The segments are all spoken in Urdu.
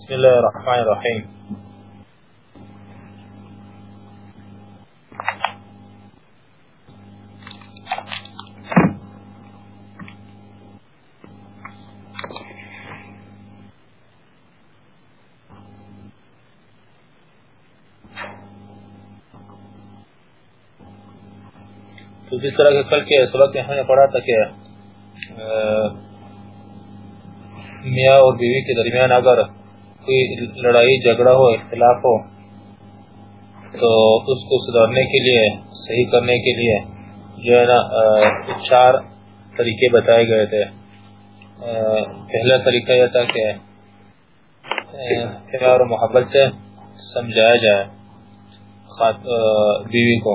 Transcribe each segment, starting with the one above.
بسم الله الرحمن الرحيم. تو جس طرح کہ کل کے سبق میں ہم نے پڑھا تھا کہ میاں اور بیوی کے درمیان اگر کوئی لڑائی، جھگڑا ہو، اختلاف ہو، تو اس کو سدھارنے کے لیے، صحیح کرنے کے لیے جو ہے نا چار طریقے بتائے گئے تھے۔ پہلا طریقہ یہ تھا کہ پیار و محبت سے سمجھایا جائے بیوی کو۔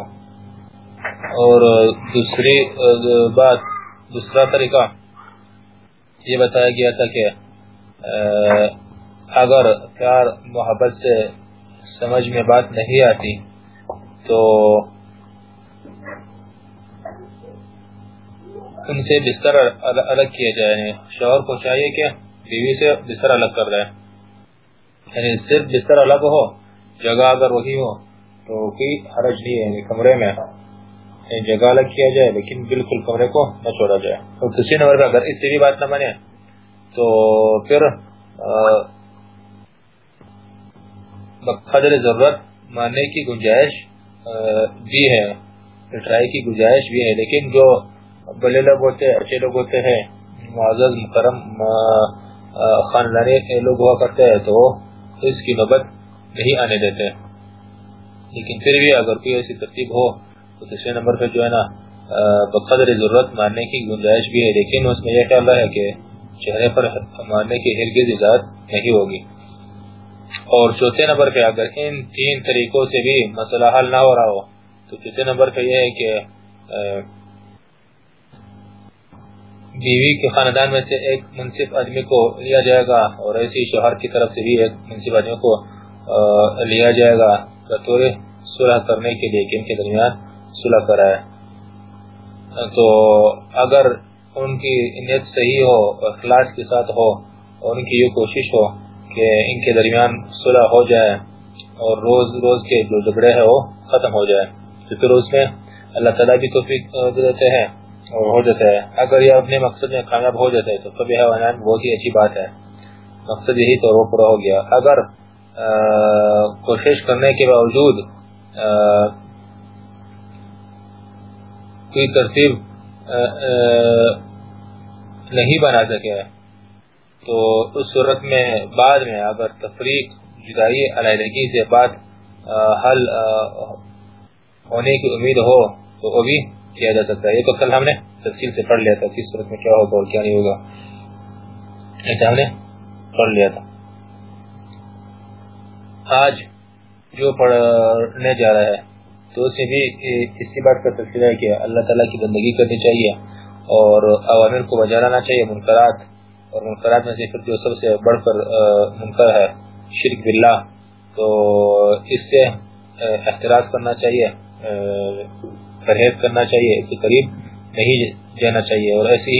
اور دوسری بات، دوسرا طریقہ یہ بتایا گیا تھا کہ اگر پیار محبت سے سمجھ میں بات نہیں آتی تو ان سے بستر الگ کیا جائے یعنی شوہر کو چاہیے کہ بیوی سے بستر الگ کر رہے یعنی صرف بستر الگ ہو، جگہ اگر وہی ہو تو کوئی حرج نہیں ہے۔ یعنی کمرے میں یعنی جگہ الگ کیا جائے، لیکن بالکل کمرے کو نہ چھوڑا جائے۔ اور کسی نمبر پر اگر اس سے بھی بات نہ مانے تو پھر مطلب قدر ضرورت ماننے کی گنجائش بھی ہے۔ لٹرائی کی گنجائش بھی ہے، لیکن جو بڑے لوگ ہوتے ہیں، اچھے لوگ ہوتے ہیں، معزز مکرم خاندانی لوگ ہوا کرتے ہیں، تو اس کی نوبت نہیں آنے دیتے۔ لیکن پھر بھی اگر کوئی ایسی ترتیب ہو، تو تیسرے نمبر پہ جو ہے نا بقدر ضرورت ماننے کی گنجائش بھی ہے، لیکن اس میں یہ خیال ہے کہ چہرے پر ماننے کی ہرگز اجازت نہیں ہوگی۔ اور چوتھے نمبر پہ اگر ان تین طریقوں سے بھی مسئلہ حل نہ ہو رہا ہو، تو چوتھے نمبر پہ یہ ہے کہ بیوی کے خاندان میں سے ایک منصف آدمی کو لیا جائے گا اور ایسی شوہر کی طرف سے بھی ایک منصف آدمی کو لیا جائے گا بطور صلح کرنے کے لیے، کہ ان کے درمیان صلح کرائے۔ تو اگر ان کی نیت صحیح ہو، اخلاص کے ساتھ ہو، اور ان کی یہ کوشش ہو کہ ان کے درمیان صلح ہو جائے اور روز روز کے جو جھگڑے ہیں وہ ختم ہو جائے۔ تو پھر اس میں اللہ تعالیٰ بھی توفیق دیتے ہیں اور ہو جاتا ہے۔ اگر یہ اپنے مقصد میں کامیاب ہو جاتا ہے تو کبھی حیوانات بہت ہی اچھی بات ہے۔ مقصد یہی تو وہ پورا ہو گیا۔ اگر کوشش کرنے کے باوجود کوئی ترتیب نہیں بنا سکے۔ تو اس صورت میں بعد میں اگر تفریق جدائی علیحدگی سے بات حل ہونے کی امید ہو تو وہ بھی کیا جا سکتا ہے۔ یہ تو کل ہم نے تفصیل سے پڑھ لیا تھا کس صورت میں کیا ہوگا اور کیا نہیں ہوگا۔ ایسا ہم نے پڑھ لیا تھا۔ آج جو پڑھنے جا رہا ہے، تو اس میں بھی اسی بات کا تذکرہ ہے کہ اللہ تعالیٰ کی بندگی کرنی چاہیے اور عوامر کو بجانا چاہیے، منکرات اور منکرات میں سے جو سب سے بڑھ کر منکر ہے شرک باللہ، تو اس سے احتراز کرنا چاہیے پرہیز کرنا چاہیے، اس کے قریب نہیں جانا چاہیے۔ اور ایسی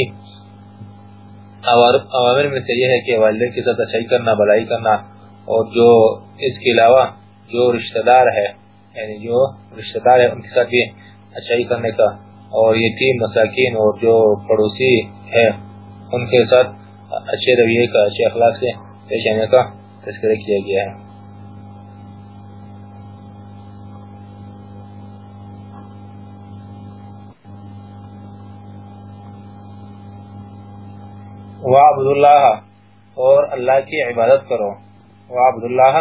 عوامر میں سے یہ ہے کہ والدین کے ساتھ اچھائی کرنا بلائی کرنا، اور جو اس کے علاوہ جو رشتہ دار ہے یعنی جو رشتہ دار ہے، ان کے ساتھ بھی اچھائی کرنے کا، اور یتیم، مساکین، اور جو پڑوسی ہے، ان کے ساتھ اچھے رویے کا، اچھے اخلاق سے پیش آنے کا تذکرہ کیا گیا ہے۔ وعبد اللہ اور اللہ کی عبادت کرو۔ وعبد اللہ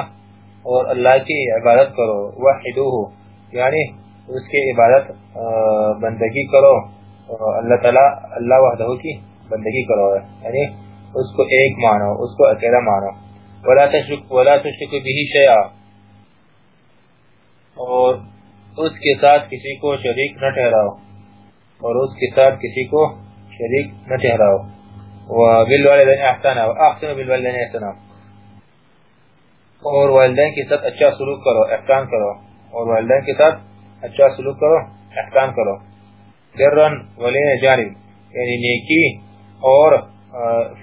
اور اللہ کی عبادت کرو۔ وحدوہ یعنی اس کی عبادت بندگی کرو۔ اللہ تعالی، اللہ وحدہ کی بندگی کرو۔ یعنی اس کو ایک مانو، اس کو اکیلا مانو۔ ولا تشرک ولا تشرک به شیئا اور اس کے ساتھ کسی کو شریک نہ ٹھہراؤ۔ اور اس کے ساتھ کسی کو شریک نہ ٹھہراؤ۔ وبالوالدین احسانا واحسنوا بالوالدین احسانا اور والدین کے ساتھ اچھا سلوک کرو، احسان کرو۔ اور والدین کے ساتھ اچھا سلوک کرو، احسان کرو۔ درن ولین جانب یعنی نیکی اور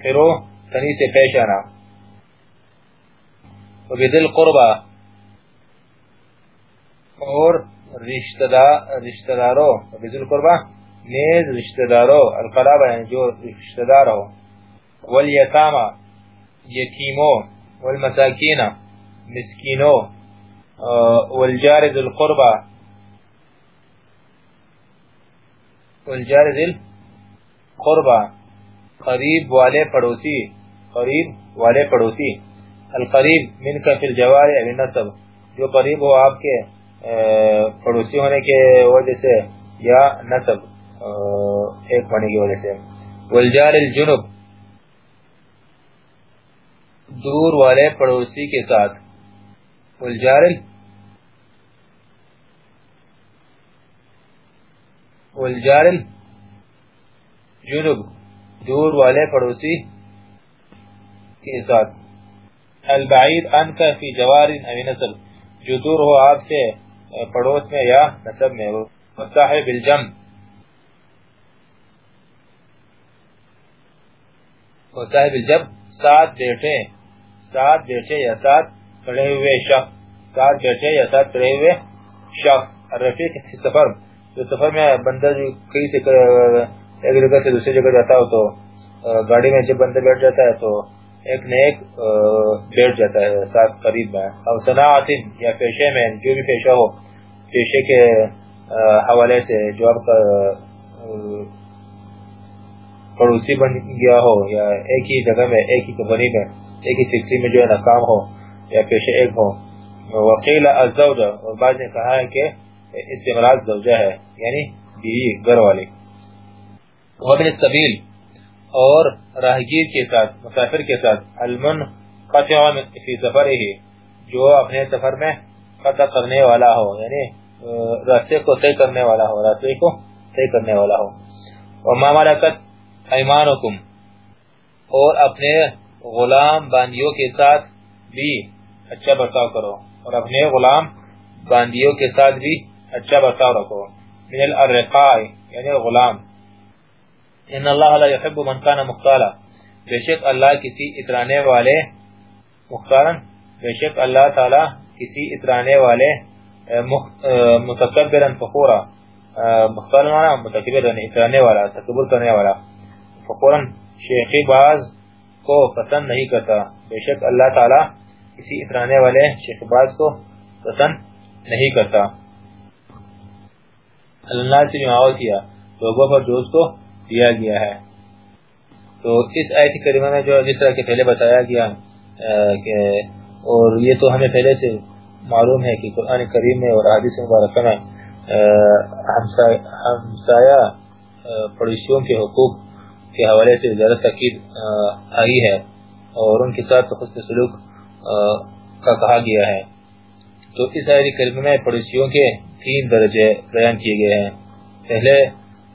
فرو کنیس پیشانا. و بدل قربا. اور رشتدارو. و بدل قربا. نیز رشتدارو. القرابا یعنی جو رشتدارو. والیتاما یکیمو والمساکین مسکینو. والجارد القربا. والجارد القربا. قریب والے پڑوسی، قریب والے پڑوسی، القریب من کا فی الجوار ابن نصب، جو قریب ہو آپ کے پڑوسی ہونے کے وجہ سے یا نصب ایک ہونے کی وجہ سے۔ والجار الجنب، دور والے پڑوسی کے ساتھ۔ والجار والجار الجنب دور والے پڑوسی کے ساتھ۔ البعید انکا فی جوار اوی نسل، جو دور ہو آپ سے پڑوس میں یا نسب میں صاحب الجم۔ صاحب الجب سات بیٹھے سات بیٹھے یا سات کھڑے ہوئے شخص سات بیٹھے یا سات کھڑے ہوئے شخص رفیق سفر، جو سفر میں بندہ جو کئی سے ایک جگہ سے دوسری جگہ جاتا ہو تو گاڑی میں جب بندہ بیٹھ جاتا ہے تو ایک نہ ایک بیٹھ جاتا ہے، ساتھ قریب میں۔ اور صناعت یا پیشے میں، جو بھی پیشہ ہو، پیشے کے حوالے سے جو آپ کا پڑوسی بن گیا ہو یا ایک ہی جگہ میں، ایک ہی کمپنی میں، ایک ہی فیکٹری میں جو ہے نا کام ہو یا پیشے ایک ہو۔ وکیل الزوجہ اور بعض نے کہا ہے کہ اس سے مراد زوجہ ہے یعنی بیوی گھر والی۔ وابن السبیل اور راہگیر کے ساتھ، مسافر کے ساتھ المن قطع فی سفر جو اپنے سفر میں قطع کرنے والا ہو یعنی راستے کو طے کرنے والا ہو، راستے کو طے کرنے والا ہو۔ وما ملکت ایمانکم اور اپنے غلام باندیوں کے ساتھ بھی اچھا برتاؤ کرو۔ اور اپنے غلام باندیوں کے ساتھ بھی اچھا برتاؤ رکھو۔ من الرقاء یعنی غلام ان اللہ لا يحب من كان مختالا۔ بے شک اللہ کسی اترانے والے مختارن بے شک اللہ تعالی کسی اترانے والے متکبرا فخورا۔ مختار مختارن متکبرا یعنی اترانے والا، تکبر کرنے والا۔ فخورا، شیخی باز کو پسند نہیں کرتا۔ بے شک اللہ تعالی کسی اترانے والے، شیخ باز کو پسند نہیں کرتا۔ اللہ سے معاوض کیا۔ لوگوں پر دوست کو دیا گیا ہے۔ تو اس آیت کریمہ میں جو جس طرح کے پہلے بتایا گیا کہ اور یہ تو ہمیں پہلے سے معلوم ہے کہ قرآن کریم میں اور حدیث مبارکہ میں ہمسایہ پڑوسیوں کے حقوق کے حوالے سے زیادہ تاکید آئی ہے اور ان کے ساتھ حسن سلوک کا کہا گیا ہے۔ تو اس آیت کریمہ میں پڑوسیوں کے تین درجے بیان کیے گئے ہیں۔ پہلے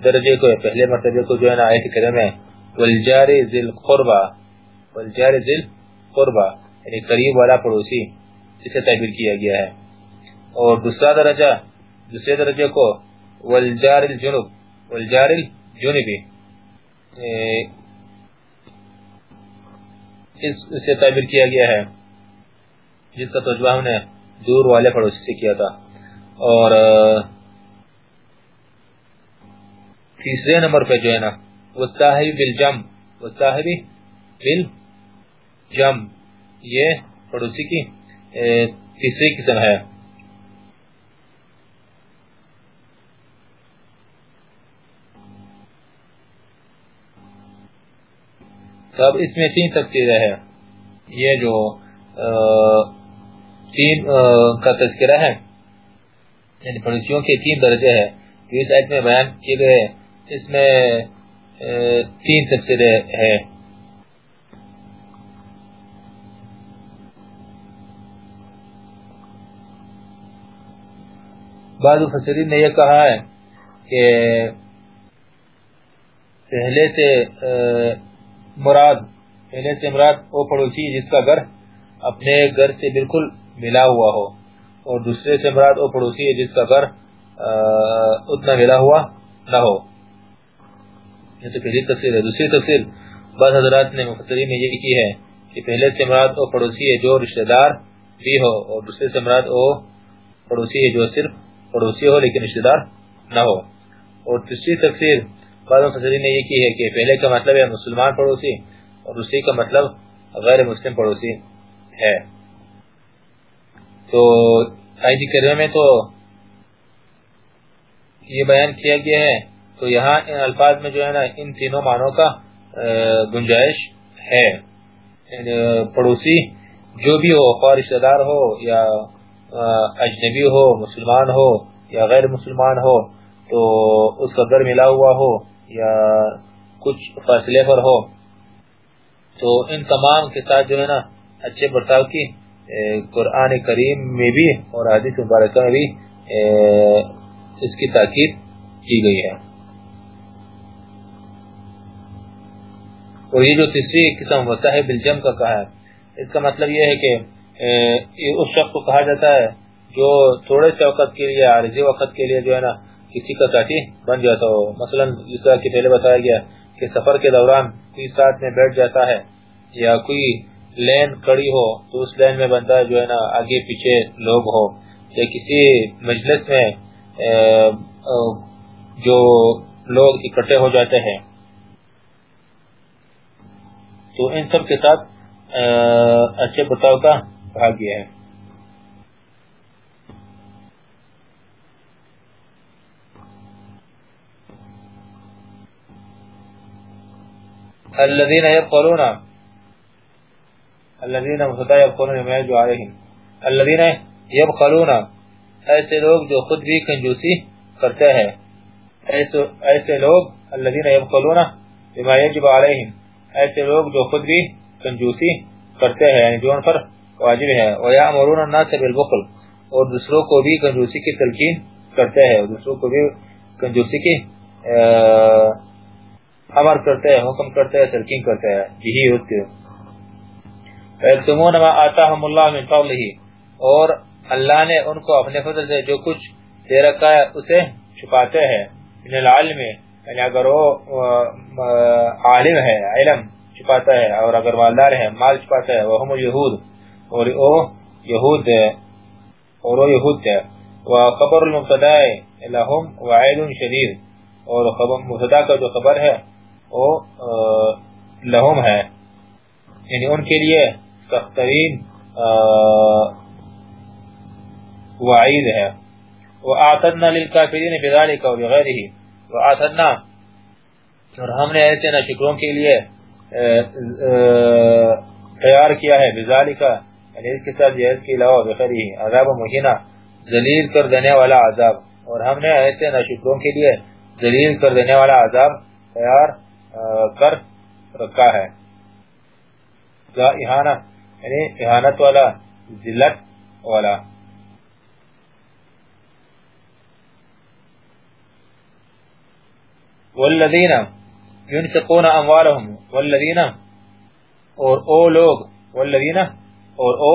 درجے کو، پہلے مرتبے کو جو ہے نا آیت کرم ہے، والجار ذل قربا والجار ذل قربا یعنی قریب والا پڑوسی اسے تعبیر کیا گیا ہے۔ اور دوسرا درجہ، دوسرے درجے کو، والجار الجنوب والجار الجنوبی اس سے تعبیر کیا گیا ہے۔ جس کا تجربہ ہم نے دور والے پڑوسی سے کیا تھا۔ اور تیسرے نمبر پہ جو ہے نا وصاحب بالجم وصاحب بالجم یہ پڑوسی کی تیسری قسم ہے۔ اب اس میں تین تفسیریں ہیں۔ یہ جو تین کا تذکرہ ہے یعنی پڑوسیوں کے تین درجے ہیں جو اس آیت میں بیان کیے گئے اس میں تین تفسیریں ہیں۔ بعض مفسرین نے یہ کہا ہے کہ پہلے سے مراد، پہلے سے مراد وہ پڑوسی جس کا گھر اپنے گھر سے بالکل ملا ہوا ہو، اور دوسرے سے مراد وہ پڑوسی ہے جس کا گھر اتنا ملا ہوا نہ ہو۔ یہ تو پہلی تفسیر ہے۔ دوسری تفسیر بعض حضرات نے مفسرین نے یہ کی ہے کہ پہلے سے مراد وہ پڑوسی ہے جو رشتہ دار بھی ہو اور دوسرے سے مراد او پڑوسی ہے جو صرف پڑوسی ہو لیکن رشتہ دار نہ ہو۔ اور تیسری تفسیر بعض مفسرین نے یہ کی ہے کہ پہلے کا مطلب ہے مسلمان پڑوسی اور دوسری کا مطلب غیر مسلم پڑوسی ہے۔ تو آئی کریمہ میں تو یہ بیان کیا گیا ہے تو یہاں ان الفاظ میں جو ہے نا، ان تینوں معنوں کا گنجائش ہے۔ یعنی، پڑوسی جو بھی ہو، خواہ رشتہ دار ہو یا اجنبی ہو، مسلمان ہو یا غیر مسلمان ہو، تو اس کا در ملا ہوا ہو یا کچھ فاصلے پر ہو، تو ان تمام کے ساتھ جو ہے نا، اچھے برتاؤ کی قرآن کریم میں بھی اور حدیث مبارکہ میں بھی اس کی تاکید کی گئی ہے۔ اور یہ جو تیسری قسم ہوتا ہے بلجم کا کہا ہے، اس کا مطلب یہ ہے کہ اس شخص کو کہا جاتا ہے جو تھوڑے سے وقت کے لیے، عارضی وقت کے لیے جو ہے نا، کسی کا ساتھی بن جاتا ہو۔ مثلا جس طرح کہ پہلے بتایا گیا کہ سفر کے دوران کوئی ساتھ میں بیٹھ جاتا ہے یا کوئی لین کڑی ہو تو اس لین میں بنتا ہے جو ہے نا، آگے پیچھے لوگ ہو یا کسی مجلس میں جو لوگ اکٹھے ہو جاتے ہیں۔ تو ان سب کے ساتھ اچھے بتاؤ کا کہا گیا ہے۔ الذين يبخلون الذين مصدا يبخلون ما يجوا عليهم الذين يبخلون ایسے لوگ جو خود بھی کنجوسی کرتے ہیں۔ ایسے ایسے لوگ الذين يبخلون بما يجب عليهم ایسے لوگ جو خود بھی کنجوسی کرتے ہیں یعنی جو ان پر واجب ہے ويأمرون الناس بالبخل۔ اور دوسروں کو بھی کنجوسی کی تلقین کرتے ہیں دوسروں کو بھی کنجوسی کی امر کرتے ہیں، حکم کرتے ہیں ترکین کرتے ہیں۔ یہی ہوتے ہیں فَيَكْتُمُونَ مَا آتَاهُمُ اللَّهُ مِنْ فَضْلِهِ۔ اور اللہ نے ان کو اپنے فضل سے جو کچھ دے رکھا ہے، اسے چھپاتے ہیں۔ من العلم۔ یعنی اگر وہ عالم ہے، علم چھپاتا ہے اور اگر مالدار ہے، مال چھپاتا ہے وہم اليہود اور وہ یہود اور وہ یہود ہے۔ وَقَبَرُ الْمُبْتَدَائِ لَهُمْ وَعِدٌ شَدِيد اور مبتدا کا جو خبر ہے، وہ لہم ہے۔ یعنی ان کے لیے سخترین وعید ہے۔ وَآتَدْنَا لِلْكَافِرِينِ بِذَلِكَ وَبِغَيْرِهِ وَآتَدْنَا اور ہم نے ایسے نشکروں کے لیے تیار کیا ہے بِذَلِكَ یعنی اس کے ساتھ یہ اس کے علاوہ بِغَيْرِهِ عذاب مہینہ ذلیل کر دینے والا عذاب. اور ہم نے ایسے نشکروں کے لیے ذلیل کر دینے والا عذاب تیار کر رکھا ہے. احانہ یعنی احانت والا، ذلت والا. والذین ينفقون اموالهم والذین اور او لوگ، والذین اور او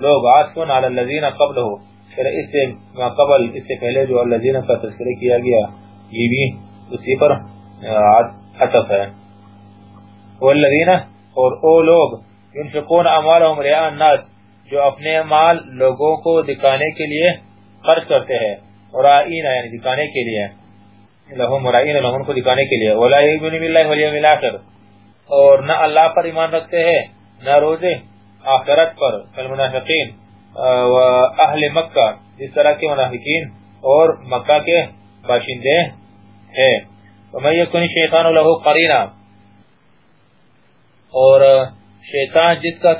لوگ عاطفون علی الذین قبلہ، پھر اس سے قبل، اس سے پہلے جو الذین کا تذکرہ کیا گیا، یہ بھی اسی پر عطف ہے۔ والذین اور او لوگ ينفقون اموالهم رعاء الناس، جو اپنے مال لوگوں کو دکھانے کے لیے خرچ کرتے ہیں مرائین یعنی دکھانے کے لیے۔ لہم مرائین لہم کو دکھانے کے لیے۔ ولا یؤمنون بالله والیوم الاخر اور نہ اللہ پر ایمان رکھتے ہیں، نہ روز آخرت پر المنافقین و اہل مکہ اس طرح کے منافقین اور مکہ کے باشندے ہیں۔ ومن یکن شیطان له قرینا۔ اور شیطان جس کا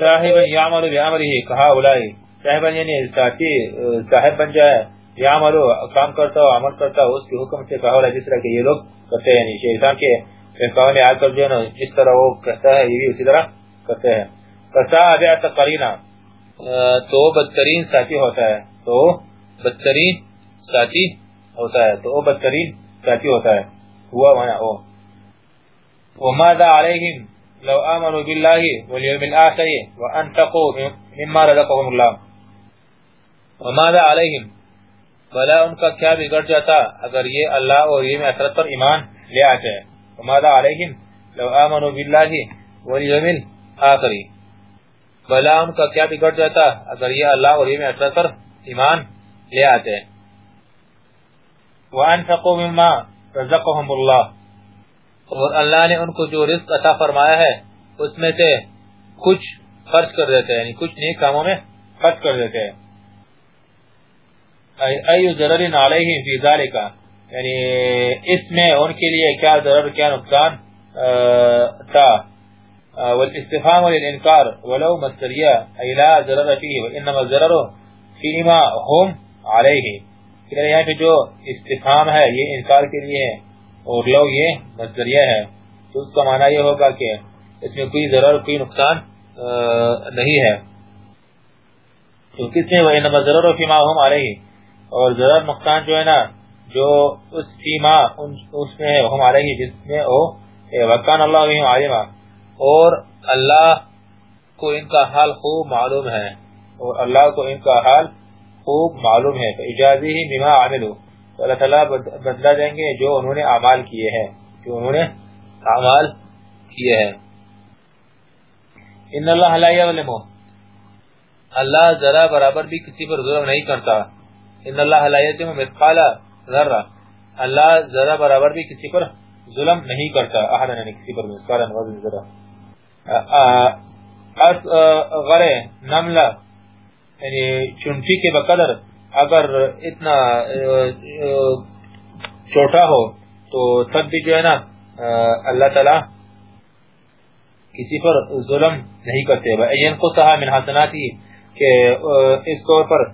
صاحب یعمل بعمله کہا اولائی صاحب یعنی ساتھی صاحب بن جائے یعمل کام کرتا ہو عمل کرتا ہو اس کے حکم سے کہا اولائی جس طرح کہ یہ لوگ کرتے ہیں یعنی شیطان کے فہقاؤں میں آ کر جو ہے جس طرح وہ کہتا ہے، یہ بھی اسی طرح کرتے ہیں۔ فسا ابیعت قرینا تو بدترین ساتھی ہوتا ہے، تو بدترین ساتھی ہوتا ہے، تو بدترین ساتھی ہوتا ہے۔ ہوا مانا او وماذا علیہم؟ لو آمنوا باللہ والیوم الآخر وانتقوا مما رزقهم اللہ وماذا علیہم بلا ان کا کیا بگڑ جاتا اگر یہ اللہ اور یہ میں پر ایمان لے آتے ہیں وماذا علیہم لو آمنوا باللہ والیوم آخری بلا ان کا کیا بگڑ جاتا اگر یہ اللہ اور یوم آخر پر ایمان لے آتے ہیں وانفقوا مما رزقهم اللہ اور اللہ نے ان کو جو رزق عطا فرمایا ہے، اس میں سے کچھ خرچ کر دیتے ہیں یعنی کچھ نیک کاموں میں خرچ کر دیتے ہیں۔ ایو ضرر علیہم فی ذالک یعنی اس میں ان کے لیے کیا ضرر، کیا نقصان تھا۔ والاستفهام للانکار، ولو مصدریہ ای لا ضرر فیه وانما الضرر فیما هم علیہ۔ کہ یہاں پہ جو استفهام ہے، یہ انکار کے لیے ہے۔ اور لو یہ مصدریہ ہے تو اس کا معنی یہ ہوگا کہ اس میں کوئی ضرر، کوئی نقصان نہیں ہے۔ تو کس میں؟ وانما الضرر فیما هم علیہ اور ضرر، نقصان جو ہے نا، جو اس فیما اس میں ہے ہمارے ہی جس میں ہو وکان اللہ علیما اور اللہ کو ان کا حال خوب معلوم ہے۔ اور اللہ کو ان کا حال خوب معلوم ہے۔ اجازی ہی بما عملو تو اللہ تعالیٰ بدلہ دیں گے جو انہوں نے اعمال کیے ہیں، جو انہوں نے اعمال کیے ہیں۔ ان اللہ لا یظلم اللہ ذرا برابر بھی کسی پر ظلم نہیں کرتا۔ ان اللہ لا یظلم مثقال ذرہ۔ اللہ ذرا برابر بھی کسی پر ظلم نہیں کرتا۔ احد نے کسی پر مثقال وزن ذرہ اس غرے، نملہ یعنی چنٹی کے بقدر اگر اتنا چھوٹا ہو، تو تب بھی جو ہے نا اللہ تعالی کسی پر ظلم نہیں کرتے۔ این کو سہا من حسناتی کہ اس طور پر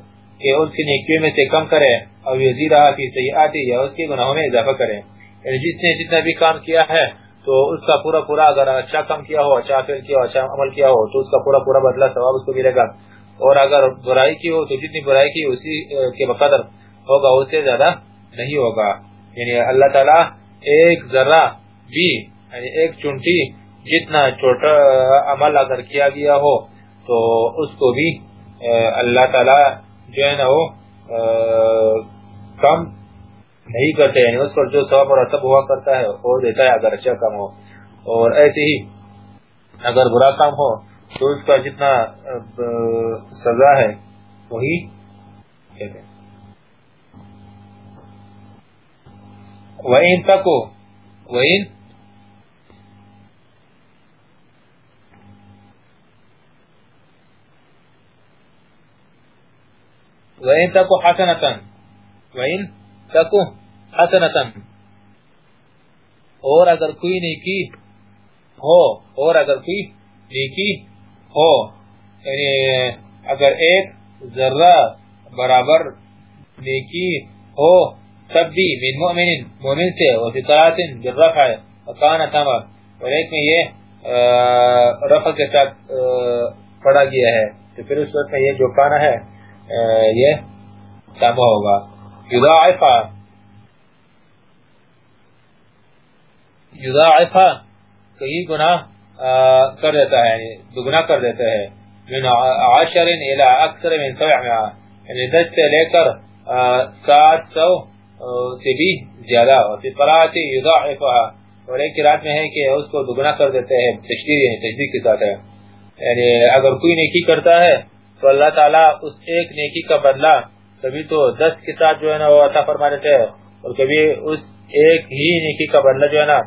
کہ اس کی نیکیوں میں سے کم کرے اور یزید کی سیئاتی، یا اس کے گناہوں میں اضافہ کرے۔ یعنی جس نے جتنا بھی کام کیا ہے، تو اس کا پورا پورا اگر اچھا کام کیا ہو اچھا فعل کیا ہو اچھا عمل کیا ہو، تو اس کا پورا پورا بدلہ ثواب اس کو ملے گا۔ اور اگر برائی کی ہو تو جتنی برائی کی اسی کے بقدر ہوگا، اس سے زیادہ نہیں ہوگا۔ یعنی اللہ تعالی ایک ذرہ بھی یعنی ایک چنٹی جتنا چھوٹا عمل اگر کیا گیا ہو تو اس کو بھی اللہ تعالی جو ہے نا وہ کم نہیں کرتے۔ یعنی اس پر جو ثواب اور عطب ہوا کرتا ہے، وہ دیتا ہے اگر اچھا کام ہو۔ اور ایسے ہی اگر برا کام ہو تو اس کا جتنا سزا ہے، وہی کہتے ہیں وَإِن تَكُو وَإِن وَإِن تَكُو حَسَنَةً، وَإِن تَكُو حَسَنَةً۔ اور اگر کوئی نیکی ہو، اور اگر کوئی نیکی ہو۔ یعنی اگر ایک ذرہ برابر نیکی ہو، تب بھی من مؤمن مومن سے وفطرات بالرفع وکانا تمام اور ایک میں یہ رفع کے ساتھ پڑا گیا ہے۔ تو پھر اس وقت میں یہ جو کانا ہے یہ تابع ہوگا۔ یضاعفا یضاعفا کئی گناہ۔ کر دیتا ہے یعنی دگنا کر دیتا ہے من عشر الى اکثر من سبع یعنی دس سے لے کر سات سو سے بھی زیادہ۔ ہوتی قرآت یضاعفا اور ایک رات میں ہے کہ اس کو دگنا کر دیتے ہیں، تشدید یعنی تشدید کے ساتھ ہے۔ یعنی اگر کوئی نیکی کرتا ہے، تو اللہ تعالیٰ اس ایک نیکی کا بدلہ کبھی تو دس کے ساتھ جو ہے نا وہ عطا فرما دیتے ہیں۔ اور کبھی اس ایک ہی نیکی کا بدلہ جو ہے نا،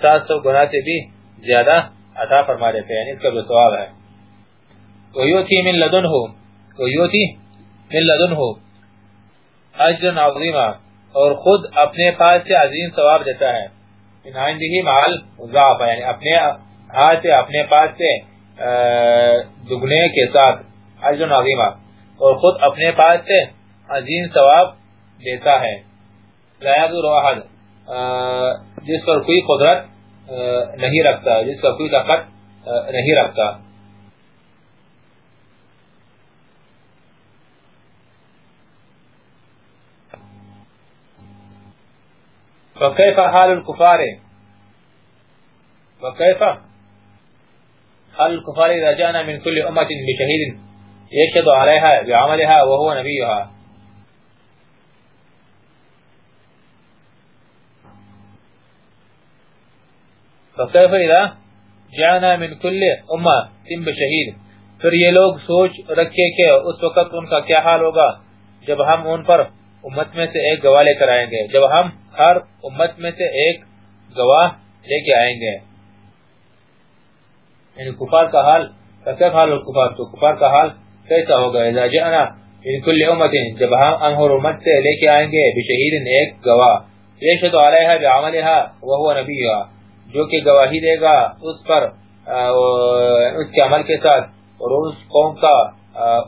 سات سو گناہ سے بھی زیادہ عطا فرما دیتے ہیں یعنی اس کا جو ثواب ہے۔ ویوتی من لدن ہو ویوتی من لدن ہو اجر عظیمہ اور خود اپنے پاس سے عظیم ثواب دیتا ہے۔ ان آئندگی محل ضعف یعنی اپنے ہاتھ سے، اپنے پاس سے دگنے کے ساتھ اجر عظیمہ اور خود اپنے پاس سے عظیم ثواب دیتا ہے۔ لا یذر احد جس پر کوئی قدرت نہیں رکھتا جس کا کوئی طاقت نہیں رکھتا فكيف حال الكفار؟ وكيف حال الكفار إذا جاءنا من كل أمة بشهيد يشهد عليها بعملها وهو نبيها؟ فکیف اذا جانا من کل امہ، تم بشہید پھر یہ لوگ سوچ رکھے کہ اس وقت ان کا کیا حال ہوگا؟ جب ہم ان پر امت میں سے ایک گواہ لے کر آئیں گے۔ جب ہم ہر امت میں سے ایک گواہ لے کے آئیں گے۔ یعنی کفار کا حال کیسا حال کفار تو کفار کا حال کیسا ہوگا؟ اذا جانا ان کل امت جب ہم انہر امت سے لے کے آئیں گے، بشہید ایک گواہ۔ یشہد علیہا بعملہا وہو نبیہا۔ جو کہ گواہی دے گا اس پر اس کے عمل کے ساتھ اور اس قوم کا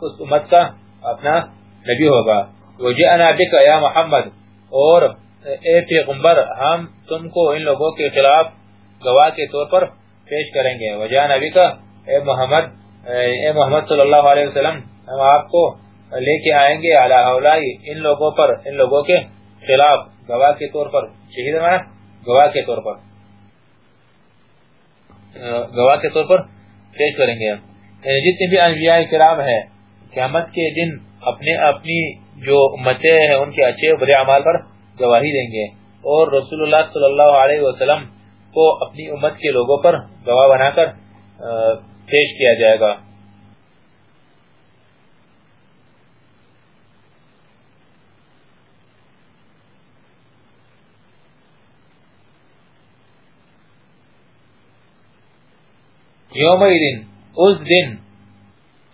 اس امت کا اپنا نبی ہوگا۔ وجئنا بک یا محمد، اور اے پیغمبر، ہم تم کو ان لوگوں کے خلاف گواہ کے طور پر پیش کریں گے۔ وجہ نبی کا اے محمد اے محمد صلی اللہ علیہ وسلم، ہم آپ کو لے کے آئیں گے۔ ان لوگوں پر، ان لوگوں کے خلاف گواہ کے طور پر، شہید مانا گواہ کے طور پر۔ گواہ کے طور پر پیش کریں گے یعنی جتنے بھی انبیاء کرام ہے قیامت کے دن اپنے اپنی جو امتیں ہیں، ان کے اچھے برے اعمال پر گواہی دیں گے۔ اور رسول اللہ صلی اللہ علیہ وسلم کو اپنی امت کے لوگوں پر گواہ بنا کر پیش کیا جائے گا۔ یوم دن اس دن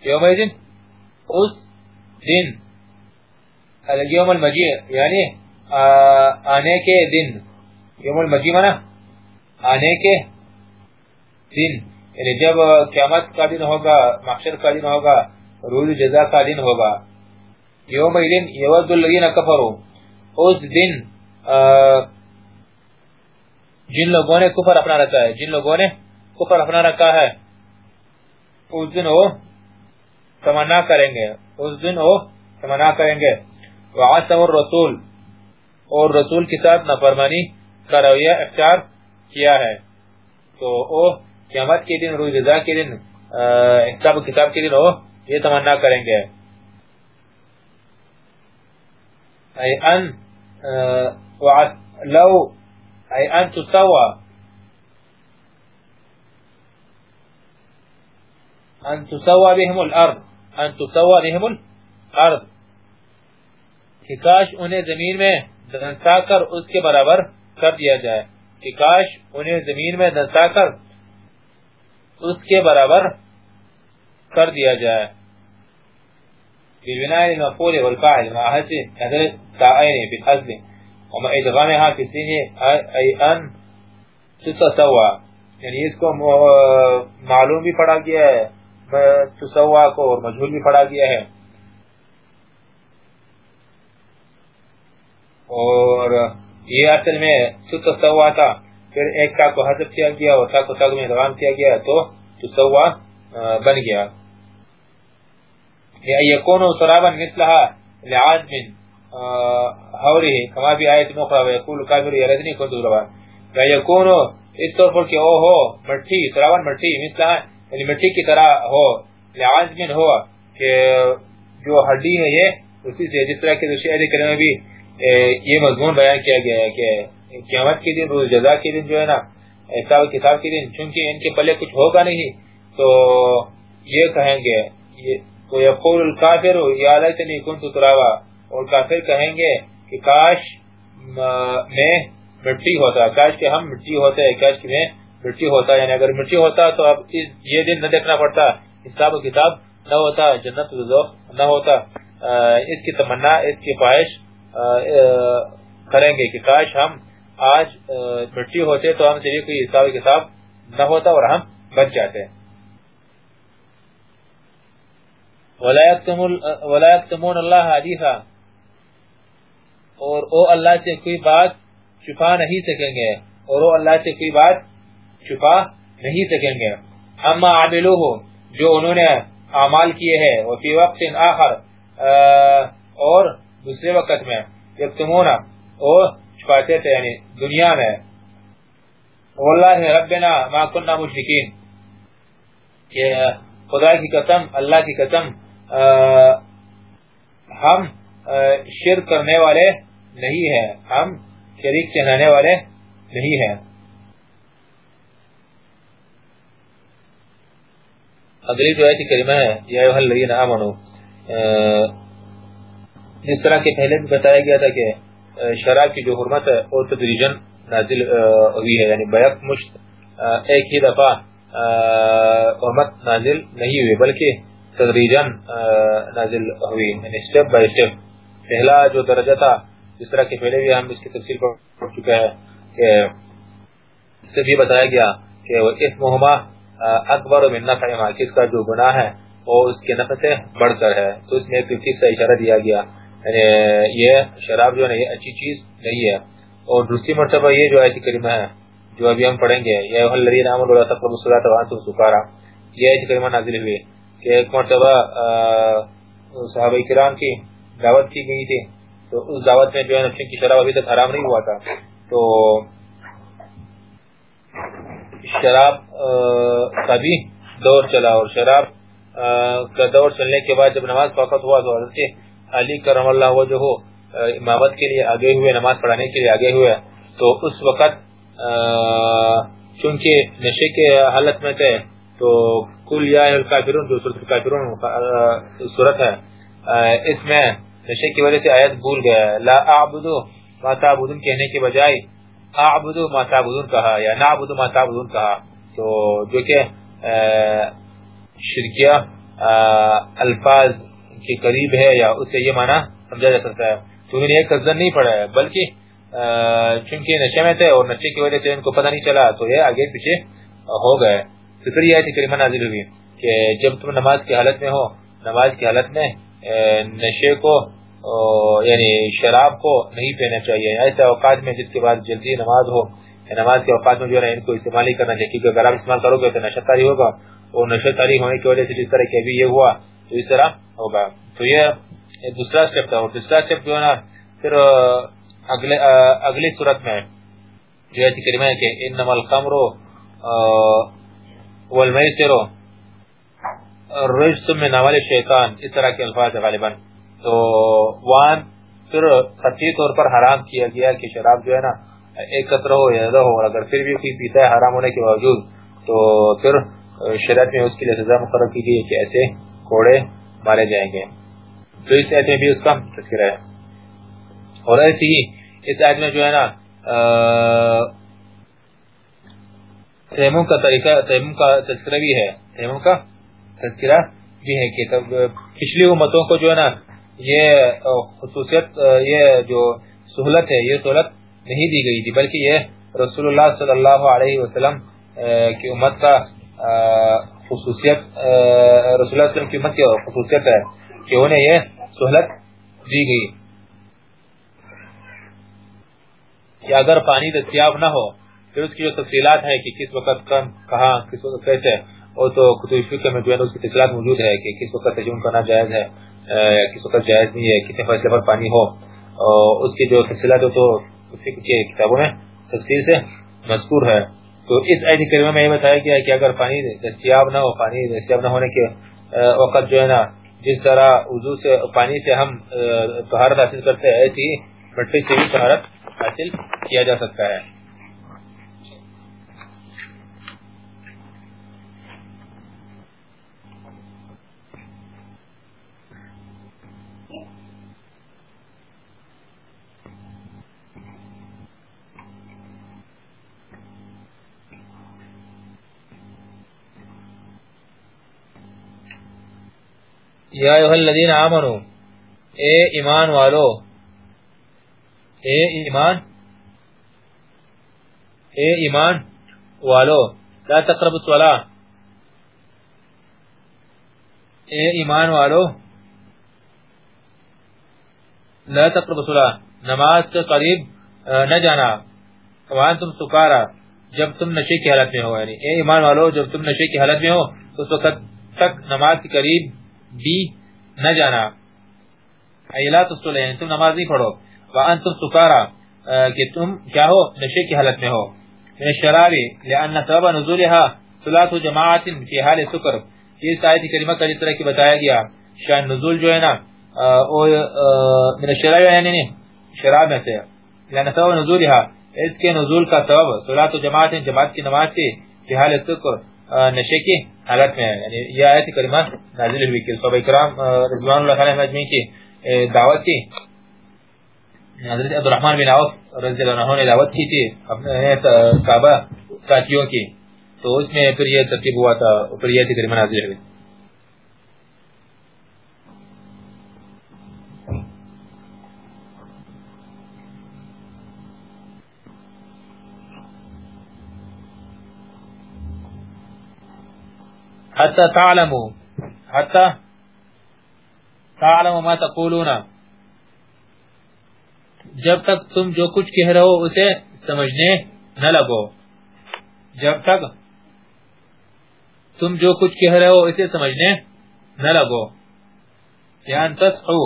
یوم دن اس دن یوم المجیع یعنی آنے کے دن. یوم المجیع منا آنے کے دن. یعنی جب قیامت کا دن ہوگا، محشر کا دن ہوگا، روز جزا کا دن ہوگا. یوم دن یود الذین کفروا اس دن جن لوگوں نے کفر اپنا رکھا ہے. جن لوگوں نے کفر اپنا رکھا ہے، اس دن وہ تمنا کریں گے، اس دن وہ تمنا کریں گے۔ وعصوا الرسول، اور رسول کے ساتھ نفرمانی کا رویہ اختیار کیا ہے۔ تو او قیامت کے دن، روز جزا کے دن حساب کتاب کے دن او یہ تمنا کریں گے۔ ای ان لو ای ان تسوا ان تسوا بهم الارض ان تسوا بهم الارض کہ کاش انہیں زمین میں دنسا کر اس کے برابر کر دیا جائے۔ کہ کاش انہیں زمین میں دنسا کر اس کے برابر کر دیا جائے۔ بالبناء المفعول والفاعل مع حذف هذا التاءين بالحذف وما ادغامها في السين اي ان تتسوى یعنی اس کو معلوم بھی پڑھا گیا ہے۔ تسوا کو اور مجھول بھی پڑھا گیا ہے۔ اور یہ اصل میں ست تھا۔ پھر ایک کا کو حذف کیا گیا اور تا کو تاگ میں ادغام کیا گیا تو تسوا بن گیا۔ یا یکونو سرابا مثلها لعازم حوره کما بھی آیت مخرى ویقول کافر یردنی کندو روا۔ یا یکونو اس طور پر کہ او ہو، مٹھی، سرابا مٹھی مثلها یعنی مٹھی کی طرح ہو یعنی لحاظ لعازم ہوا کہ جو ہڈی ہے یہ، اسی سے جس طرح کے دوسری عہد کرنے بھی یہ مضمون بیان کیا گیا ہے کہ قیامت کے دن، روز جزا کے دن جو ہے نا، حساب کتاب کے دن، چونکہ ان کے پلے کچھ ہوگا نہیں، تو یہ کہیں گے تو یقول الکافر، یا لیتنی کنت تراوا اور کافر کہیں گے کہ کاش میں مٹی ہوتا، کاش کہ ہم مٹی ہوتے، کاش کہ میں مٹی ہوتا یعنی اگر مٹی ہوتا تو اب یہ دن نہ دیکھنا پڑتا، حساب و کتاب نہ ہوتا، جنت نہ ہوتا۔ اس کی تمنا، اس کی خواہش کریں گے کہ کاش ہم آج مٹی ہوتے تو ہم سے کوئی حساب کتاب نہ ہوتا اور ہم بچ جاتے۔ ولا يكتمون الله حديثا۔ اور او اللہ سے کوئی بات چھپا نہیں سکیں گے، اور او اللہ سے کوئی بات چھپا نہیں سکیں گے۔ اما عملوه جو انہوں نے اعمال کیے ہیں وفي وقت آخر اور دوسرے وقت میں یکتمونا او چھپاتے تھے یعنی دنیا میں۔ واللہ ربنا ما کننا مشرکین۔ کہ خدا کی قسم، اللہ کی قسم ہم شرک کرنے والے نہیں ہیں۔ ہم شریک چہنانے والے نہیں ہیں۔ اگلی جو آیت کریمہ ہے، یا ایوہ الذین آمنو۔ جس طرح کے پہلے بھی بتایا گیا تھا کہ شراب کی جو حرمت ہے وہ تدریجن نازل ہوئی ہے یعنی بیک مشت ایک ہی دفعہ حرمت نازل نہیں ہوئی، بلکہ تدریجن نازل ہوئی یعنی سٹیپ بائی سٹیپ پہلا جو درجہ تھا، جس طرح کے پہلے بھی ہم اس کی تفصیل پڑھ چکے ہیں کہ اس سے بھی بتایا گیا کہ وہ اسمہما اکبر من نفعما کس کا جو گناہ ہے، وہ اس کے نفع سے بڑھ کر ہے۔ تو اس میں ایک سے اشارہ دیا گیا۔ یعنی یہ شراب جو ہے، یہ اچھی چیز نہیں ہے۔ اور دوسری مرتبہ یہ جو آیت کریمہ ہے، جو ابھی ہم پڑھیں گے، یا ایھا الذین آمنوا لا تقربوا الصلاة وانتم سکارا، یہ آیت کریمہ نازل ہوئی۔ کہ ایک مرتبہ صحابہ کرام کی دعوت کی گئی تھی۔ تو اس دعوت میں جو ہے نفشن کی شراب ابھی تک حرام نہیں ہوا تھا۔ تو شراب کا بھی دور چلا اور شراب کا دور چلنے کے بعد جب نماز فقط ہوا تو حضرت علی کرم اللہ وجہ ہو امامت کے لیے آگے ہوئے، نماز پڑھانے کے لیے آگے ہوئے۔ تو اس وقت چونکہ نشے کے حالت میں تھے، تو کل یا الکافرون جو سورت الکافرون صورت ہے اس میں نشے کی وجہ سے آیت بھول گیا لا اعبدو ما تعبدون کہنے کے بجائے اعبدو ما تعبدون کہا، یا نعبدو ما تعبدون کہا، تو جو کہ شرکیہ الفاظ کے قریب ہے یا اس سے یہ معنی سمجھا جا سکتا ہے۔ تو انہیں ایک قصدن نہیں پڑا ہے، بلکہ چونکہ نشے میں تھے اور نشے کی وجہ سے ان کو پتہ نہیں چلا، تو یہ آگے پیچھے ہو گئے۔ تو پھر یہ آیت کریمہ نازل ہوئی کہ جب تم نماز کی حالت میں ہو، نماز کی حالت میں نشے کو یعنی شراب کو نہیں پینا چاہیے۔ ایسے اوقات میں جس کے بعد جلدی نماز ہو نماز کے اوقات میں جو ہے ان کو استعمال ہی کرنا چاہیے کیونکہ اگر آپ استعمال کرو گے تو نشہ تاری ہوگا۔ اور نشہ تاری ہونے کی وجہ سے جس طرح کہ ابھی یہ ہوا، تو اس طرح ہوگا۔ تو یہ دوسرا سٹیپ تھا۔ اور تیسرا سٹیپ جو ہے نا، پھر اگلے اگلی صورت میں جو ہے کریمہ ہے کہ انما الخمر والمیسر رجس من عمل شیطان اس طرح کے الفاظ غالبا۔ تو وہاں پھر خطی طور پر حرام کیا گیا کہ شراب جو ہے نا، ایک قطرہ ہو یا زیادہ ہو اگر پھر بھی کوئی پیتا ہے حرام ہونے کے باوجود، تو پھر شریعت میں اس کے لیے سزا مقرر کی گئی کہ ایسے کوڑے مارے جائیں گے۔ تو اس آیت میں بھی اس کا تذکرہ ہے۔ اور ایسی ہی اس آیت میں جو ہے نا تیمم کا طریقہ، تیمم کا تذکرہ بھی ہے۔ تیمم کا تذکرہ بھی ہے کہ پچھلی امتوں کو جو ہے نا یہ خصوصیت یہ جو سہولت ہے، یہ سہولت نہیں دی گئی تھی، بلکہ یہ رسول اللہ صلی اللہ علیہ وسلم کی امت کا خصوصیت رسول اللہ وسلم کی امت کی خصوصیت ہے کہ انہیں یہ سہولت دی گئی۔ کہ اگر پانی دستیاب نہ ہو، پھر اس کی جو تفصیلات ہے کہ کس وقت کم، کہاں، کس وقت کیسے، وہ تو کتب فکر میں جو ہے اس کی تفصیلات موجود ہے کہ کس وقت تجون کرنا جائز ہے۔ کس وقت جائز نہیں ہے، کتنے فیصلے پر پانی ہو۔ اس کی جو تفصیلات تو فکر کتابوں میں تفصیل سے مذکور ہے۔ تو اس آیت کریمہ میں یہ بتایا گیا کہ اگر پانی دستیاب نہ ہو، پانی دستیاب نہ ہونے کے وقت جو ہے نا، جس طرح وضو سے، پانی سے ہم طہارت حاصل کرتے ہیں، ایسی مٹی سے بھی طہارت حاصل کیا جا سکتا ہے۔ یا ایوہ الذین آمنو، اے ایمان والو، اے ایمان اے ایمان والو، لا تقرب الصلاة، اے ایمان والو، لا تقرب الصلاة، نماز کے قریب نہ جانا وہاں تم سکارا، جب تم نشے کی حالت میں ہو یعنی اے ایمان والو، جب تم نشے کی حالت میں ہو، تو اس وقت تک نماز کے قریب بھی نہ جانا۔ ایلا تصلح یعنی تم نماز نہیں پڑھو۔ وانتم سکارا کہ تم کیا ہو؟ نشے کی حالت میں ہو۔ من الشرابی لأن سبب نزولها صلاة جماعت فی حال سکر۔ یہ آیت کریمہ کا جس طرح کی بتایا گیا۔ شان نزول جو ہے نا من الشرابی یعنی نہیں، شراب میں سے۔ لأن سبب نزولها، اس کے نزول کا سبب صلاة جماعت جماعت کی نماز تھی فی حال سکر۔ نشے کی حالت میں ہے. یعنی یہ آیت کریمہ نازل ہوئی کہ صحابہ کرام رضوان اللہ علیہ مجمعین کی دعوت کی، حضرت عبد الرحمن بن عوف رضی اللہ عنہ نے دعوت کی تھی اپنے کعبہ ساتھیوں کی. تو اس میں پھر یہ ترتیب ہوا تھا پھر یہ آیت کریمہ نازل ہوئی. حتى تعلموا. حتى تعلموا ما تقولون. جب تک تم جو کچھ کہہ رہے ہو اسے سمجھنے نہ لگو. جب تک تم جو کچھ کہہ رہے ہو اسے سمجھنے نہ لگو. یعنی تصحو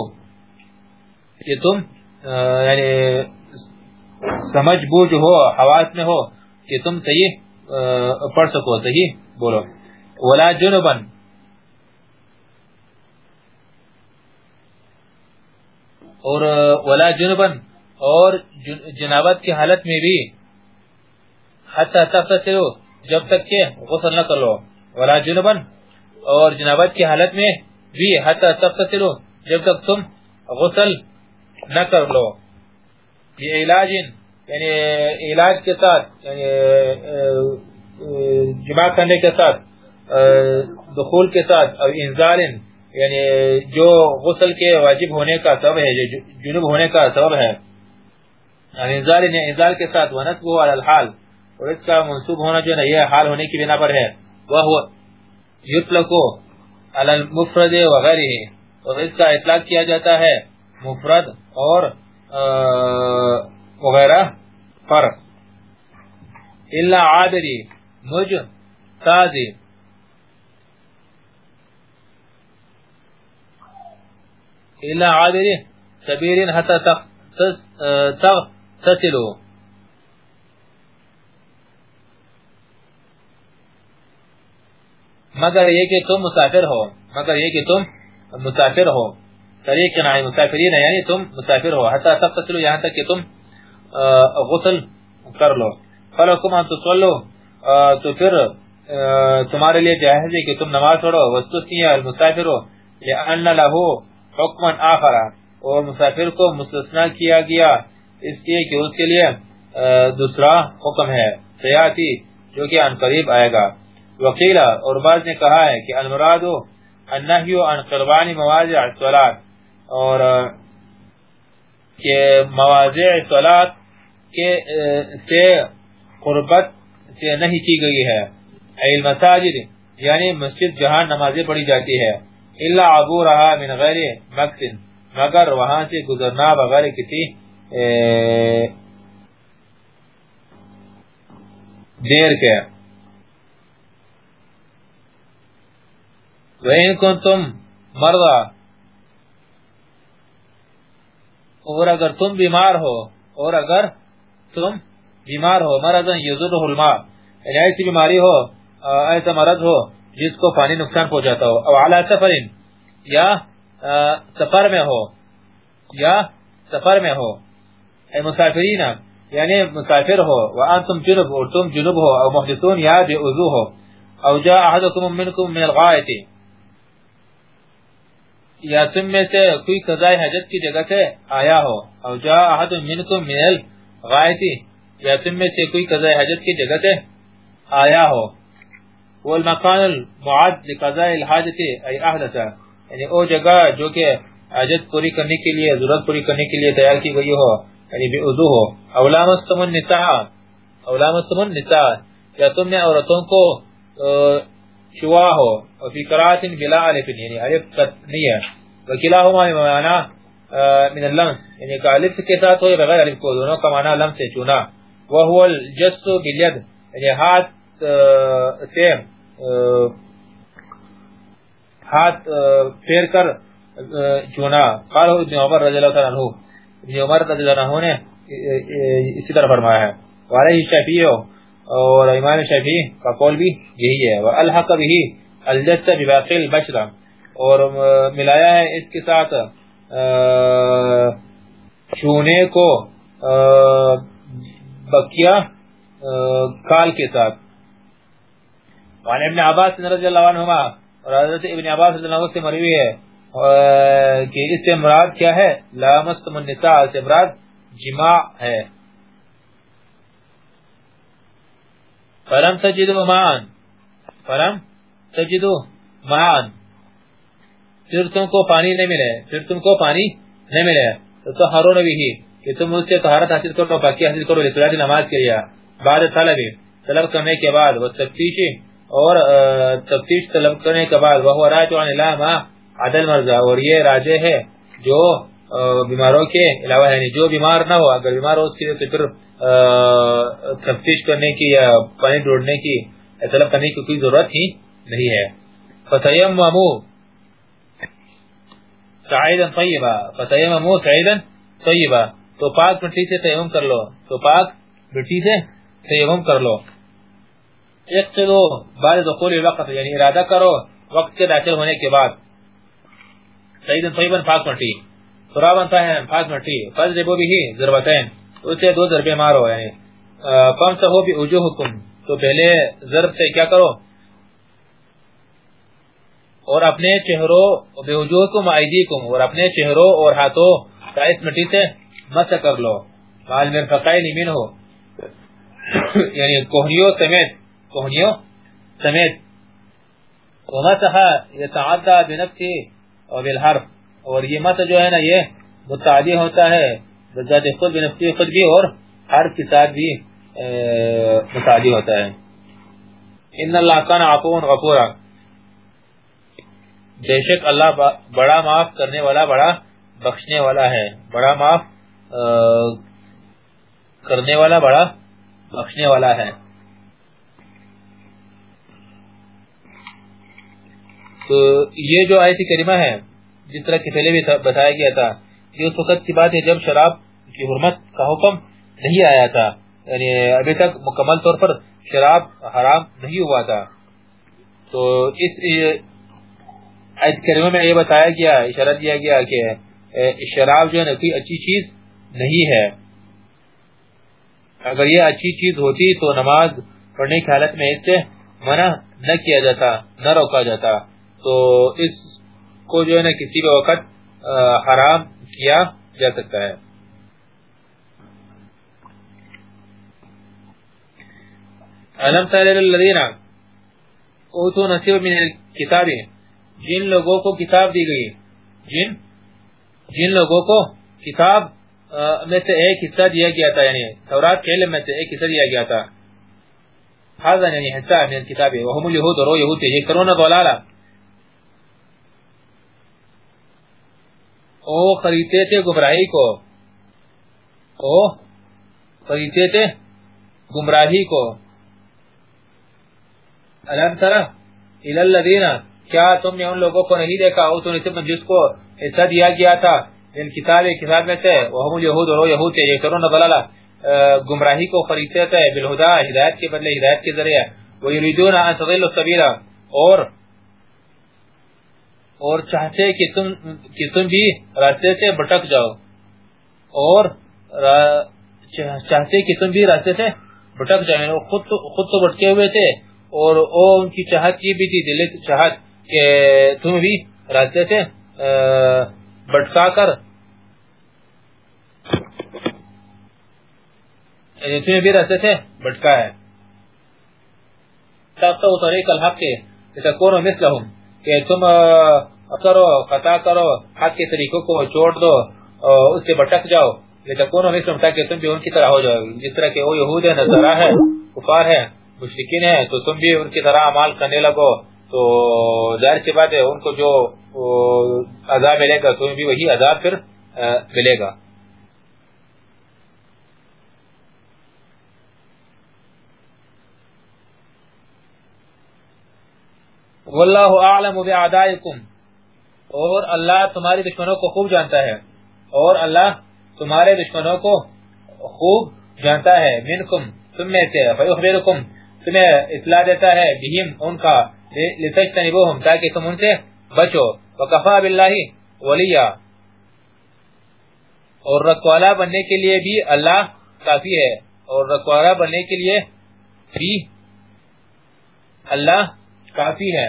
کہ تم یعنی سمجھ بوجھ ہو، حواس میں ہو کہ تم صحیح پڑھ سکو، صحیح بولو. ولا جنبن اور، ولا جنبن اور جنابت کی حالت میں بھی حتی تفتصلو جب تک کہ غسل نہ کر لو. ولا جنبن اور جنابت کی حالت میں بھی حتی تفتصلو جب تک تم غسل نہ کر لو. یہ علاج یعنی علاج کے ساتھ یعنی جماع کرنے کے ساتھ دخول کے ساتھ اور انزال یعنی جو غسل کے واجب ہونے کا سبب ہے، جو جنوب ہونے کا سبب ہے۔ انزال یعنی انزال کے ساتھ ونسبه على الحال۔ اور اس کا منصوب ہونا جو ہے، یہ حال ہونے کی بنا پر ہے۔ وہ یطلقو على المفرد وغیرہ اور اس کا اطلاق کیا جاتا ہے، مفرد اور وغیرہ پر۔ الا عادری مجھ تازی الى عادل سبيل حتى تصلوا مگر یہ کہ تم مسافر ہو، مگر یہ کہ تم مسافر ہو. طریق نعی مسافرین یعنی تم مسافر ہو. حتی تب تصلو یہاں تک کہ تم غسل کر لو. فلکم ان تصلو تو پھر تمہارے لیے جاہز ہے کہ تم نماز پڑھو. وستسنی المسافر ہو لئن لہو حکما آخر۔ اور مسافر کو مستثنا کیا گیا۔ اس لیے کہ اس کے لیے دوسرا حکم ہے سیاتی جو کہ ان قریب آئے گا۔ وقیلہ اور بعض نے کہا ہے کہ المراد النحیو عن قربان مواضع الصلاة۔ اور کہ مواضع الصلاة سے قربت سے نہیں کی گئی ہے۔ ایل مساجد یعنی مسجد جہاں نمازیں پڑھی جاتی ہے۔ الا عبورها من غیر مقصد مگر وہاں سے گزرنا بغیر کسی دیر کے۔ وَإِن كُنْتُمْ مَرْضَى، اور اگر تم بیمار ہو، اور اگر تم بیمار ہو، مرضاً یزرہ الماء یعنی ایسی بیماری ہو ایسا مرض ہو جس کو پانی نقصان پہنچاتا ہو۔ او علی سفر یا سفر میں ہو، یا سفر میں ہو۔ اے مسافرین یعنی مسافر ہو، وانتم جنب اور تم جنب ہو، او محدثون، یا بے عضو ہو۔ او جاء احدکم منکم من الغائط۔ یا تم میں سے کوئی قضاء حجت کی جگہ سے آیا ہو۔ او جاء احد منکم من الغائط۔ یا تم میں سے کوئی قضاء حجت کی جگہ سے آیا ہو۔ والمکان المعد لقضاء الحاجت ای احدثا یعنی او جگہ جو کہ حاجت پوری کرنے کے لیے، ضرورت پوری کرنے کے لیے تیار کی گئی ہو یعنی بے عضو ہو. اولامستم النساء اولامستم النساء. یا تم نے عورتوں کو شوا ہو وفی قرات بلا علف یعنی علف قط نہیں ہے. وکلاہما معنی من اللمس. یعنی کہ علف کے ساتھ ہو یا بغیر علف کو، دونوں کا معنی لمس ہے چونا. وهو الجس بالید یعنی ہاتھ سے ہاتھ پھیر کر چونا قال ابن عمر رضی اللہ تعالی عنہ، ابن عمر رضی اللہ عنہ نے اسی طرح فرمایا ہے۔ وعلیہ شافعی اور امام شافعی کا قول بھی یہی ہے۔ والحق به الجث بباقی البشر۔ اور ملایا ہے اس کے ساتھ چونے کو بکیا کال کے ساتھ۔ وعن ابن عباس رضی اللہ عنہما، اور حضرت ابن عباس رضی اللہ عنہ سے مروی ہے کہ اس سے مراد کیا ہے؟ لامستم النساء سے مراد جماع ہے۔ فلم تجدو معان فلم تجدو معان پھر تم کو پانی نہیں ملے، پھر تم کو پانی نہیں ملے۔ تو ہرو نبی ہی، کہ تم اس سے طہارت حاصل کرو پاکی حاصل کرو لسلاتی نماز کے لیے بعد طلبی طلب کرنے کے بعد، وہ تفتیشی اور تفتیش طلب کرنے کے بعد وہ راجع عن علامہ عدل مرزا اور یہ راجع ہے جو بیماروں کے علاوہ یعنی جو بیمار نہ ہو، اگر بیمار ہو اس کے پھر تفتیش کرنے کی یا پانی ڈوڑنے کی، طلب کرنے کی کوئی ضرورت ہی نہیں ہے۔ فتیممو سعیدا طیبا فتیممو سعیدا طیبا۔ تو پاک مٹی سے تیمم کر لو، تو پاک مٹی سے تیمم کر لو۔ اقتدو بعد دخول الوقت یعنی ارادہ کرو، وقت کے داخل ہونے کے بعد. سعیدا طیبا پاک مٹی ترابن طاہرن پاک مٹی، فضربو بھی ضربتین. اسے دو ضربے مارو یعنی فمسحو بی وجوہکم تو پہلے ضرب سے کیا کرو؟ اور اپنے چہروں بے وجوہکم ایدیکم، اور اپنے چہروں اور ہاتھوں کا اس مٹی سے مسح کر لو. مال مرفقین منہ یعنی کوہنیوں سمیت. کوہنیوں سمیت ومسح یتعدى بنفسه وبالحرف اور یہ مسح جو ہے نا یہ متعدی ہوتا ہے بذات خود بنفسی خود بھی اور حرف کے ساتھ بھی متعدی ہوتا ہے۔ ان اللہ کان عفو غفورا۔ بے شک اللہ بڑا معاف کرنے والا، بڑا بخشنے والا ہے۔ بڑا معاف کرنے والا، بڑا بخشنے والا ہے۔ تو یہ جو آیت کریمہ ہے، جس طرح کی پہلے بھی بتایا گیا تھا یہ اس وقت کی بات ہے، جب شراب کی حرمت کا حکم نہیں آیا تھا یعنی ابھی تک مکمل طور پر شراب حرام نہیں ہوا تھا۔ تو اس آیت کریمہ میں یہ بتایا گیا، اشارہ دیا گیا کہ شراب جو ہے کوئی اچھی چیز نہیں ہے۔ اگر یہ اچھی چیز ہوتی تو نماز پڑھنے کی حالت میں اس سے منع نہ کیا جاتا، نہ روکا جاتا۔ تو اس کو جو ہے نا کسی بھی وقت حرام کیا جا سکتا ہے۔ علم تعالی الذین اوتو نصیب من الكتاب، جن لوگوں کو کتاب دی گئی، جن جن لوگوں کو کتاب میں سے ایک حصہ دیا گیا تھا یعنی تورات کے علم میں سے ایک حصہ دیا گیا تھا۔ حاضر یعنی حصہ من الكتاب، وهم اليهود رو یہود تھے، یہ کرونا ضلالا او خریدتے تھے گمراہی کو۔ او خریدتے تھے گمراہی کو۔ الم ترى الى الذين کیا تم نے ان لوگوں کو نہیں دیکھا؟ او تو نسبت جس کو حصہ دیا گیا تھا۔ ان کتاب کتاب میں سے وہ ہم یہود اور یہود تھے یہ کرون ضلالا گمراہی کو خریدتے تھے بالہدا ہدایت کے بدلے، ہدایت کے ذریعے۔ وہ یریدون ان تضلوا السبیل اور اور چاہتے کہ تم کہ تم بھی راستے سے بھٹک جاؤ اور چاہتے کہ تم بھی راستے سے بھٹک جاؤ یعنی خود تو خود تو بھٹکے ہوئے تھے اور او ان کی چاہت یہ بھی تھی، دل چاہت کہ تم بھی راستے سے بٹکا کر۔ یعنی تمہیں بھی راستے سے بٹکا ہے۔ تاکتا طریق الحق کے تکونو مثلہم۔ کہ تم کرو، قطع کرو حق کے طریقوں کو چھوڑ دو اس سے بٹک جاؤ۔ لتکونو مثلہم تاکہ تم بھی ان کی طرح ہو جاؤ، جس طرح کہ وہ یہود ہے نصرہ ہے کفار ہے مشرکین ہے تو تم بھی ان کی طرح عمال کرنے لگو۔ تو ظاہر سی بات ہے، ان کو جو عذاب ملے گا، تمہیں بھی وہی عذاب پھر ملے گا۔ واللہ اعلم بعدائکم۔ اور اللہ تمہاری دشمنوں کو خوب جانتا ہے۔ اور اللہ تمہارے دشمنوں کو خوب جانتا ہے۔ منکم، تم میں سے، فیخبرکم، تمہیں اطلاع دیتا ہے بہم، ان کا، لتجتنبوہم، تاکہ تم ان سے بچو۔ وکفا باللہ ولیہ۔ اور رکوالا بننے کے لیے بھی اللہ کافی ہے۔ اور رکوالا بننے کے لیے بھی اللہ کافی ہے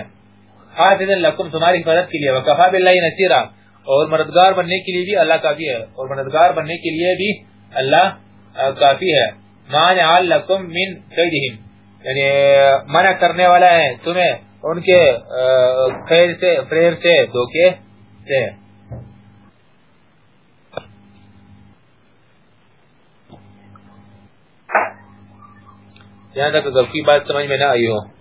حافظ لکم، تمہاری حفاظت کے لیے۔ وکفا باللہ نصیرہ اور مددگار بننے کے لیے بھی اللہ کافی ہے۔ اور مددگار بننے کے لیے بھی اللہ کافی ہے۔ مانع لکم من قیدہم یعنی منع کرنے والا ہے تمہیں ان کے خیر سے فریر سے دھوکے سے یہاں تک اگر کی بات سمجھ میں نہ آئی ہو۔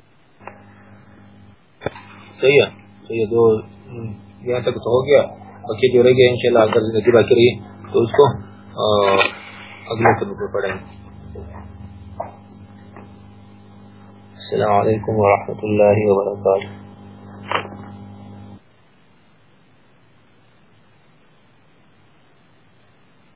صحیح ہے تو یہ دو یہاں تک تو ہو گیا، باقی جو رہ گیا انشاءاللہ اگر زندگی باقی رہی، تو اس کو اگلے سبق میں پڑھیں۔ السلام علیکم ورحمۃ اللہ وبرکاتہ۔